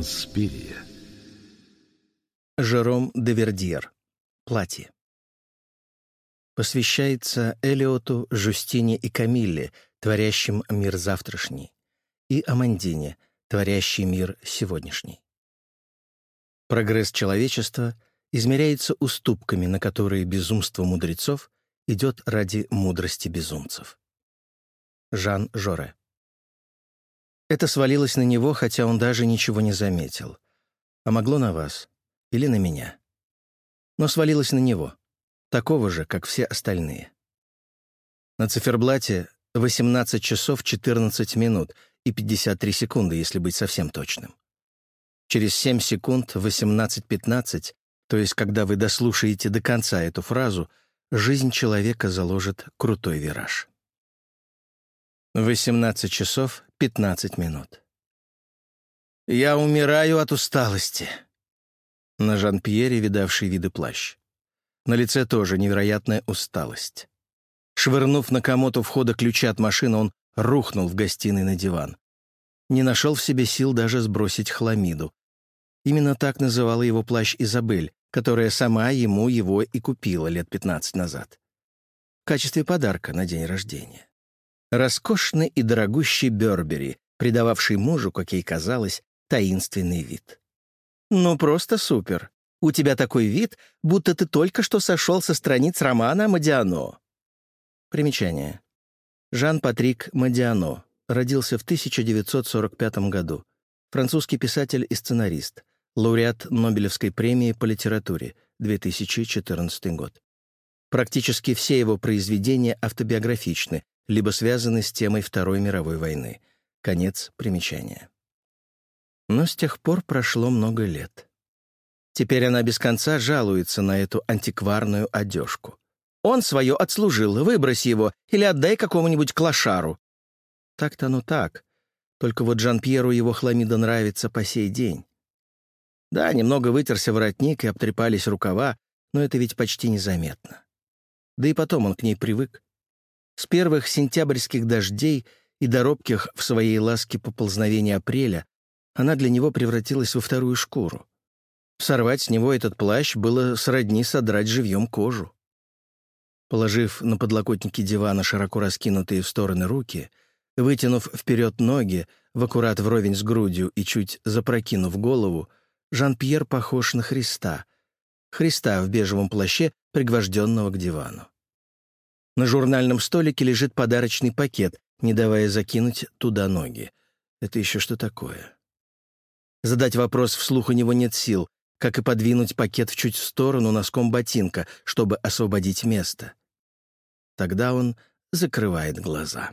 Инспирия. Жером де Вердьер. Платье. Посвящается Элиоту, Жустине и Камилле, творящим мир завтрашний, и Амандине, творящей мир сегодняшний. Прогресс человечества измеряется уступками, на которые безумство мудрецов идет ради мудрости безумцев. Жан Жоре. Это свалилось на него, хотя он даже ничего не заметил. А могло на вас или на меня. Но свалилось на него, такого же, как все остальные. На циферблате 18 часов 14 минут и 53 секунды, если быть совсем точным. Через 7 секунд 18.15, то есть когда вы дослушаете до конца эту фразу, жизнь человека заложит крутой вираж. 18 часов 15 минут. «Я умираю от усталости». На Жан-Пьере видавший виды плащ. На лице тоже невероятная усталость. Швырнув на комод у входа ключи от машины, он рухнул в гостиной на диван. Не нашел в себе сил даже сбросить хламиду. Именно так называла его плащ Изабель, которая сама ему его и купила лет 15 назад. В качестве подарка на день рождения. Роскошный и дорогущий Бёрбери, придававший мужу, как ей казалось, таинственный вид. «Ну, просто супер. У тебя такой вид, будто ты только что сошел со страниц романа Модиано». Примечание. Жан-Патрик Модиано родился в 1945 году. Французский писатель и сценарист, лауреат Нобелевской премии по литературе, 2014 год. Практически все его произведения автобиографичны, либо связаны с темой Второй мировой войны. Конец примечания. Но с тех пор прошло много лет. Теперь она без конца жалуется на эту антикварную одежку. «Он свое отслужил, выбрось его или отдай какому-нибудь клошару». Так-то оно так. Только вот Жан-Пьеру его хламида нравится по сей день. Да, немного вытерся воротник и обтрепались рукава, но это ведь почти незаметно. Да и потом он к ней привык. С первых сентябрьских дождей и до робких в своей ласке поползновения апреля она для него превратилась во вторую шкуру. Сорвать с него этот плащ было сродни содрать живьем кожу. Положив на подлокотники дивана широко раскинутые в стороны руки, вытянув вперед ноги, в аккурат вровень с грудью и чуть запрокинув голову, Жан-Пьер похож на Христа. Христа в бежевом плаще, пригвожденного к дивану. На журнальном столике лежит подарочный пакет, не давая закинуть туда ноги. Это еще что такое? Задать вопрос вслух у него нет сил, как и подвинуть пакет чуть в сторону носком ботинка, чтобы освободить место. Тогда он закрывает глаза.